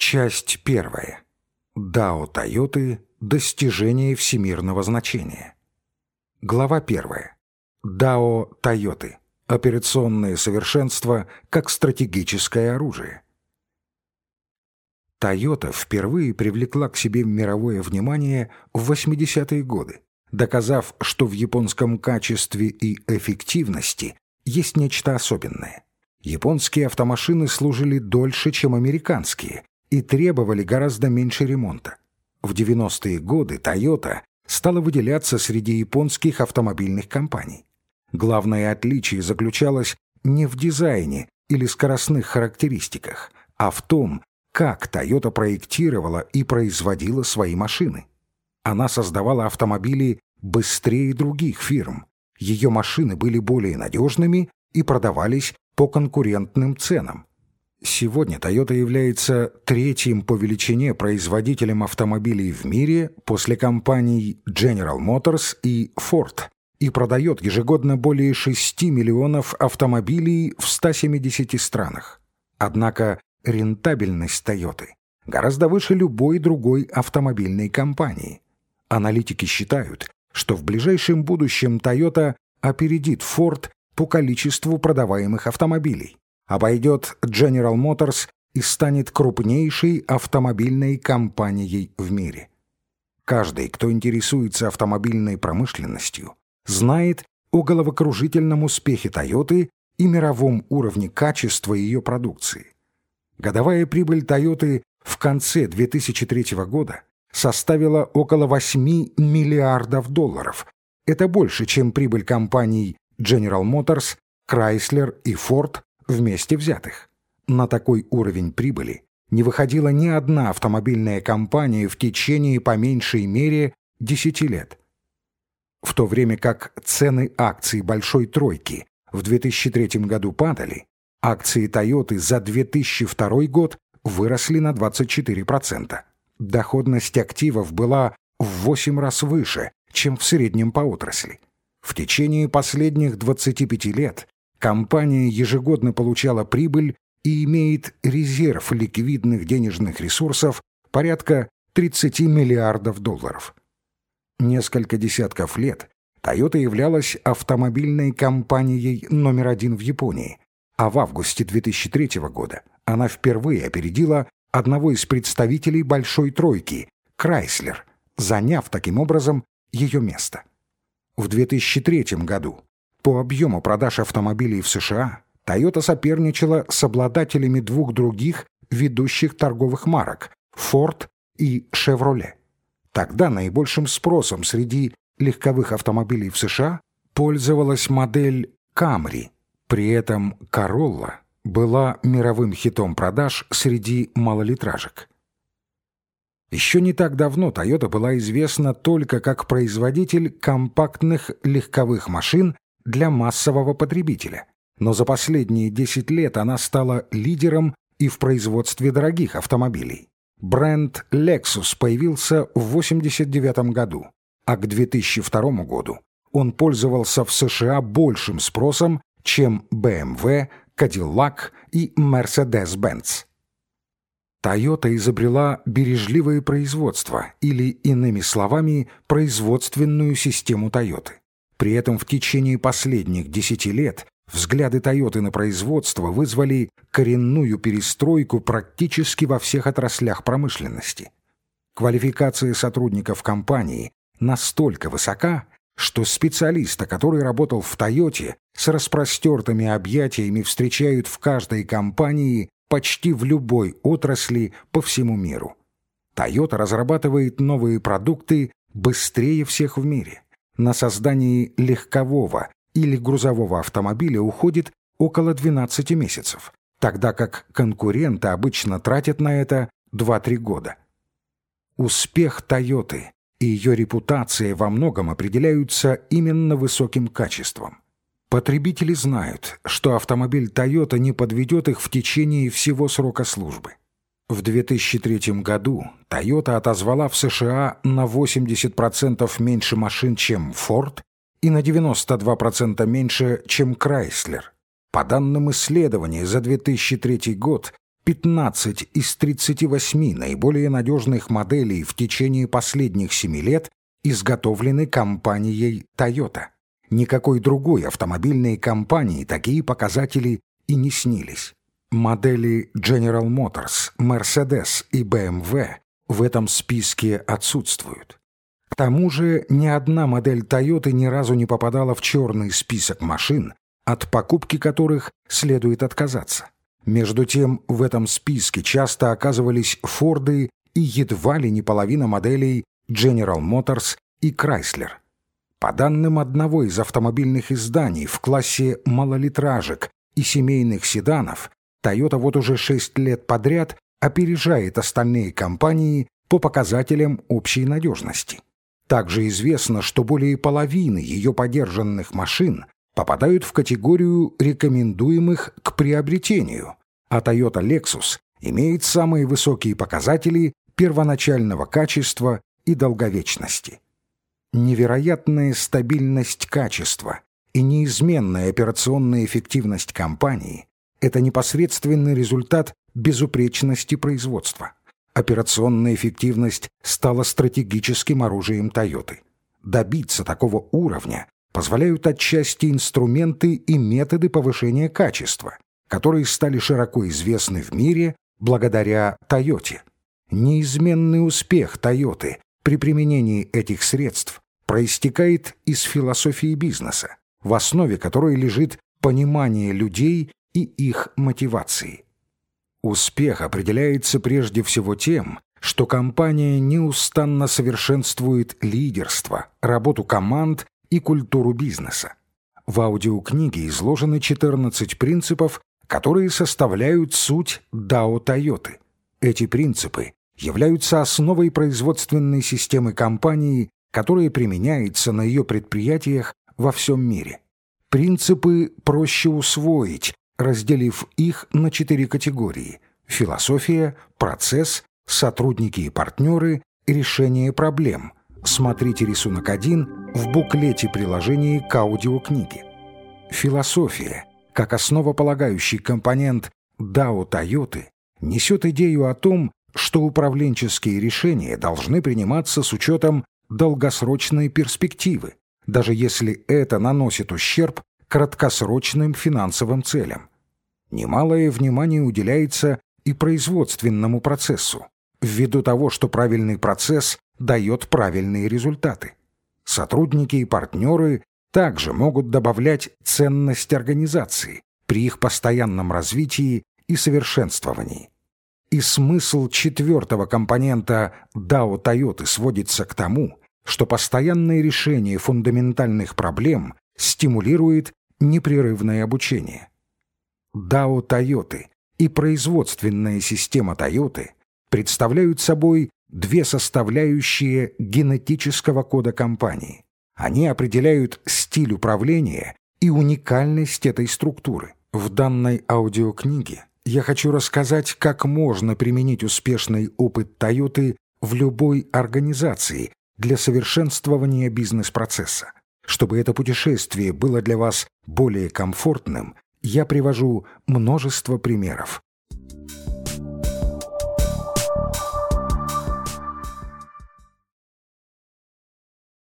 Часть первая. Дао Тойоты «Достижение всемирного значения». Глава первая. Дао Тойоты. Операционное совершенство как стратегическое оружие. Тойота впервые привлекла к себе мировое внимание в 80-е годы, доказав, что в японском качестве и эффективности есть нечто особенное. Японские автомашины служили дольше, чем американские, и требовали гораздо меньше ремонта. В 90-е годы Toyota стала выделяться среди японских автомобильных компаний. Главное отличие заключалось не в дизайне или скоростных характеристиках, а в том, как Toyota проектировала и производила свои машины. Она создавала автомобили быстрее других фирм. Ее машины были более надежными и продавались по конкурентным ценам. Сегодня Toyota является третьим по величине производителем автомобилей в мире после компаний General Motors и Ford и продает ежегодно более 6 миллионов автомобилей в 170 странах. Однако рентабельность Toyota гораздо выше любой другой автомобильной компании. Аналитики считают, что в ближайшем будущем Toyota опередит Ford по количеству продаваемых автомобилей обойдет General Motors и станет крупнейшей автомобильной компанией в мире. Каждый, кто интересуется автомобильной промышленностью, знает о головокружительном успехе Toyota и мировом уровне качества ее продукции. Годовая прибыль Toyota в конце 2003 года составила около 8 миллиардов долларов. Это больше, чем прибыль компаний General Motors, Chrysler и Ford вместе взятых. На такой уровень прибыли не выходила ни одна автомобильная компания в течение по меньшей мере 10 лет. В то время как цены акций «Большой тройки» в 2003 году падали, акции «Тойоты» за 2002 год выросли на 24%. Доходность активов была в 8 раз выше, чем в среднем по отрасли. В течение последних 25 лет Компания ежегодно получала прибыль и имеет резерв ликвидных денежных ресурсов порядка 30 миллиардов долларов. Несколько десятков лет Toyota являлась автомобильной компанией номер один в Японии, а в августе 2003 года она впервые опередила одного из представителей «Большой тройки» — Крайслер, заняв таким образом ее место. В 2003 году по объему продаж автомобилей в США Toyota соперничала с обладателями двух других ведущих торговых марок – Ford и Chevrolet. Тогда наибольшим спросом среди легковых автомобилей в США пользовалась модель Camry. При этом Corolla была мировым хитом продаж среди малолитражек. Еще не так давно Toyota была известна только как производитель компактных легковых машин для массового потребителя, но за последние 10 лет она стала лидером и в производстве дорогих автомобилей. Бренд Lexus появился в 1989 году, а к 2002 году он пользовался в США большим спросом, чем BMW, Cadillac и Mercedes-Benz. Toyota изобрела бережливое производство, или, иными словами, производственную систему Toyota. При этом в течение последних десяти лет взгляды Тойоты на производство вызвали коренную перестройку практически во всех отраслях промышленности. Квалификация сотрудников компании настолько высока, что специалиста, который работал в Тойоте, с распростертыми объятиями встречают в каждой компании почти в любой отрасли по всему миру. Тойота разрабатывает новые продукты быстрее всех в мире на создании легкового или грузового автомобиля уходит около 12 месяцев, тогда как конкуренты обычно тратят на это 2-3 года. Успех Тойоты и ее репутация во многом определяются именно высоким качеством. Потребители знают, что автомобиль Toyota не подведет их в течение всего срока службы. В 2003 году Toyota отозвала в США на 80% меньше машин, чем Ford, и на 92% меньше, чем Chrysler. По данным исследования, за 2003 год 15 из 38 наиболее надежных моделей в течение последних 7 лет изготовлены компанией Toyota. Никакой другой автомобильной компании такие показатели и не снились. Модели General Motors, Mercedes и BMW в этом списке отсутствуют. К тому же ни одна модель Toyota ни разу не попадала в черный список машин, от покупки которых следует отказаться. Между тем, в этом списке часто оказывались Форды и едва ли не половина моделей General Motors и Chrysler. По данным одного из автомобильных изданий в классе малолитражек и семейных седанов, Toyota вот уже 6 лет подряд опережает остальные компании по показателям общей надежности. Также известно, что более половины ее подержанных машин попадают в категорию рекомендуемых к приобретению, а Toyota Lexus имеет самые высокие показатели первоначального качества и долговечности. Невероятная стабильность качества и неизменная операционная эффективность компании – это непосредственный результат безупречности производства. Операционная эффективность стала стратегическим оружием Toyota. Добиться такого уровня позволяют отчасти инструменты и методы повышения качества, которые стали широко известны в мире благодаря Тойоте. Неизменный успех Тойоты при применении этих средств проистекает из философии бизнеса, в основе которой лежит понимание людей и их мотивации. Успех определяется прежде всего тем, что компания неустанно совершенствует лидерство, работу команд и культуру бизнеса. В аудиокниге изложены 14 принципов, которые составляют суть DAO Toyota. Эти принципы являются основой производственной системы компании, которая применяется на ее предприятиях во всем мире. Принципы проще усвоить, разделив их на четыре категории – философия, процесс, сотрудники и партнеры, решение проблем – Смотрите рисунок 1 в буклете приложении к аудиокниге. Философия, как основополагающий компонент DAO Toyota, несет идею о том, что управленческие решения должны приниматься с учетом долгосрочной перспективы, даже если это наносит ущерб краткосрочным финансовым целям. Немалое внимание уделяется и производственному процессу, ввиду того, что правильный процесс дает правильные результаты. Сотрудники и партнеры также могут добавлять ценность организации при их постоянном развитии и совершенствовании. И смысл четвертого компонента DAO Toyota сводится к тому, что постоянное решение фундаментальных проблем стимулирует непрерывное обучение. DAO Toyota и производственная система Toyota представляют собой две составляющие генетического кода компании. Они определяют стиль управления и уникальность этой структуры. В данной аудиокниге я хочу рассказать, как можно применить успешный опыт Toyota в любой организации для совершенствования бизнес-процесса. Чтобы это путешествие было для вас более комфортным, я привожу множество примеров.